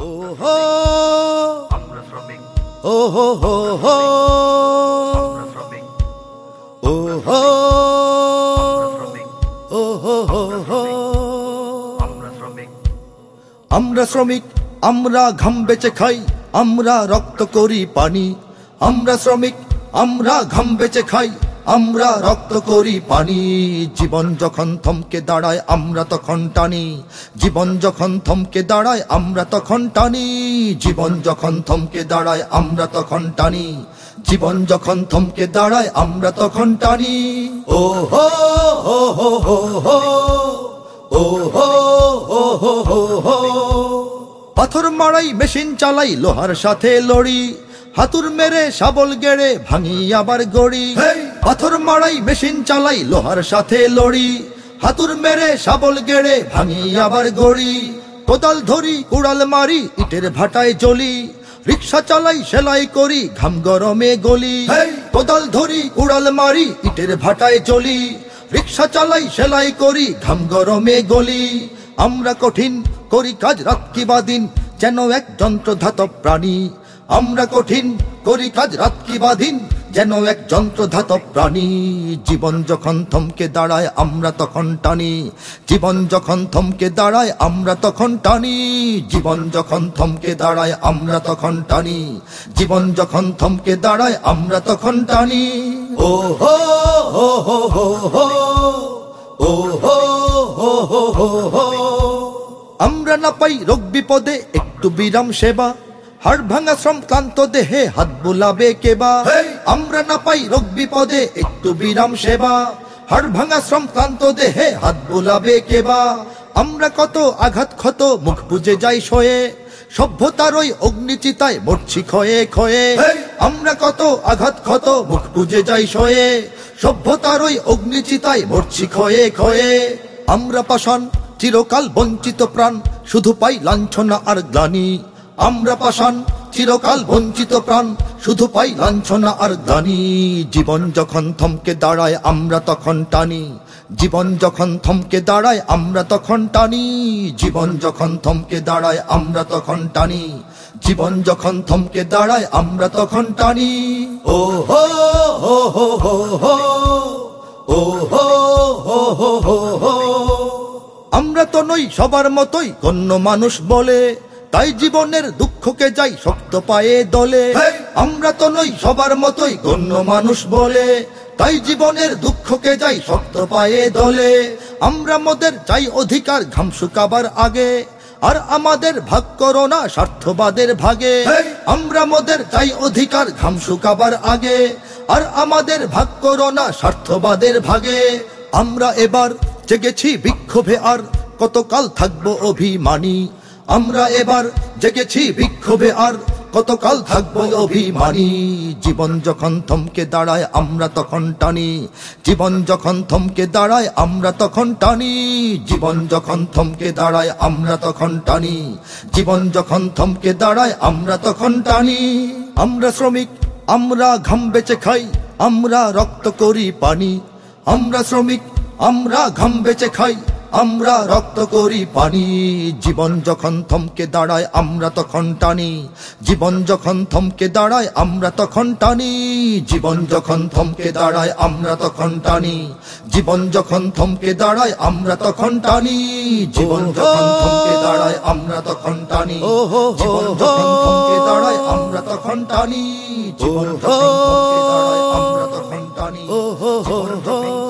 ওহো। আমরা শ্রমিক। হো হো। আমরা শ্রমিক। শ্রমিক। ওহো হো হো। আমরা শ্রমিক। আমরা শ্রমিক আমরা ঘাম বেচে খাই আমরা রক্ত করি পানি। আমরা শ্রমিক আমরা ঘাম বেচে খাই আমরা রক্ত করি পানি। জীবন যখন থমকে দাঁড়ায়, আমরা তখন টানি। জীবন যখন থমকে দাঁড়ায়, আমরা তখন টানি। জীবন যখন থমকে দাঁড়ায়, আমরা তখন টানি। জীবন যখন থমকে দাঁড়ায়, আমরা তখন টানি। ও হো হো হো হো হো। ও হো হো হো হো হো। পাথর মারাই, মেশিন চালাই, লোহার সাথে লড়ি। হাতুর মেরে, শাবল গেড়ে, ভাঙি আবার গড়ি। পাথর মারাই মেশিন চালাই, লোহার সাথে লড়ি। হাতুর মেরে, শাবল গেড়ে, ভাঙি আবার গড়ি। কোদাল ধরি, কুড়াল মারি, ইটের ভাটায় জ্বলি। রিক্সা চালাই, সেলাই করি, ঘাম গরমে গলি। কোদাল ধরি, কুড়াল মারি, ইটের ভাটায় চলি রিক্সা চালাই, সেলাই করি, ঘাম গরমে গলি। আমরা কঠিন করি কাজ, রাত কি বা দিন, যেন এক যন্ত্র ধাতব প্রাণী। আমরা কঠিন করি কাজ, রাত কি বা দিন যেন এক যন্ত্র ধাতব প্রাণী। জীবন যখন থমকে দাঁড়ায়, আমরা তখন টানি। জীবন যখন থমকে দাঁড়ায়, আমরা তখন টানি। জীবন যখন থমকে দাঁড়ায়, আমরা তখন টানি। জীবন যখন থমকে দাঁড়ায়, আমরা তখন টানি। ও হো হো হো হো হো, ও হো হো হো হো হো। আমরা না পাই রোগ বিপদে, একটু বিরাম সেবা। হাড় ভাঙা শ্রম ক্লান্ত দেহে হাত বুলাবে কেবা আমরা না পাই রোগ বিপদে একটু বিরাম সেবা। হাড় ভাঙা শ্রম ক্লান্ত দেহে হাত বুলাবে কেবা আমরা কত আঘাত ক্ষত মুখ বুঝে যাই শয়ে। সভ্যতার ওই অগ্নিচিতায় মরছি ক্ষয়ে ক্ষয়ে। আমরা কত আঘাত ক্ষত মুখ বুঝে যাই শয়ে। সভ্যতার ওই অগ্নিচিতায় মরছি ক্ষয়ে ক্ষয়ে। আমরা পাষাণ চিরকাল বঞ্চিত প্রাণ শুধু পাই লাঞ্ছনা আর গ্লানি। আমরা পাষাণ চিরকাল বঞ্চিত প্রাণ, শুধু পাই লাঞ্ছনা আর দানি। জীবন যখন থমকে দাঁড়ায়, আমরা তখন টানি। জীবন যখন থমকে দাঁড়ায়, আমরা তখন টানি। জীবন যখন থমকে দাঁড়ায়, আমরা তখন টানি। জীবন যখন থমকে দাঁড়ায়, আমরা তখন টানি। ও হো হো হো হো হো, ও হো হো হো হো আমরা তো নই, সবার মতোই গণ্য মানুষ বলে। তাই জীবনের দুঃখকে যাই শক্ত পায়ে দলে। আমরা তো নই সবার মতোই গণ্য মানুষ বলে। তাই জীবনের দুঃখকে যাই শক্ত পায়ে দলে। আমরা মোদের চাই অধিকার ঘাম শুকাবার আগে। আর আমাদের ভাগ করো না স্বার্থবাদের ভাগে। আমরা মোদের চাই অধিকার ঘাম শুকাবার আগে। আর আমাদের ভাগ করো না স্বার্থবাদের ভাগে। আমরা এবার জেগেছি বিক্ষোভে আর কতকাল থাকব অভিমানী। আমরা এবার জেগেছি বিক্ষোভে আর কতকাল থাকব অভিমানী? জীবন যখন থমকে দাঁড়ায়, আমরা তখন টানি। জীবন যখন থমকে দাঁড়ায়, আমরা তখন টানি। জীবন যখন থমকে দাঁড়ায়, আমরা তখন টানি। জীবন যখন থমকে দাঁড়ায়, আমরা তখন টানি। আমরা শ্রমিক, আমরা ঘাম বেচে খাই, আমরা রক্ত করি পানি। আমরা শ্রমিক, আমরা ঘাম বেচে খাই। আমরা রক্ত করি পানি। জীবন যখন থমকে দাঁড়ায় আমরা তখন টানি। জীবন যখন থমকে দাঁড়ায় আমরা তখন টানি। জীবন যখন থমকে দাঁড়ায় আমরা তখন টানি। জীবন যখন থমকে দাঁড়ায় আমরা তখন টানি। জীবন যখন থমকে দাঁড়ায় আমরা তখন টানি। জীবন যখন থমকে দাঁড়ায় আমরা তখন টানি। জীবন যখন থমকে দাঁড়ায় আমরা তখন টানি। জীবন যখন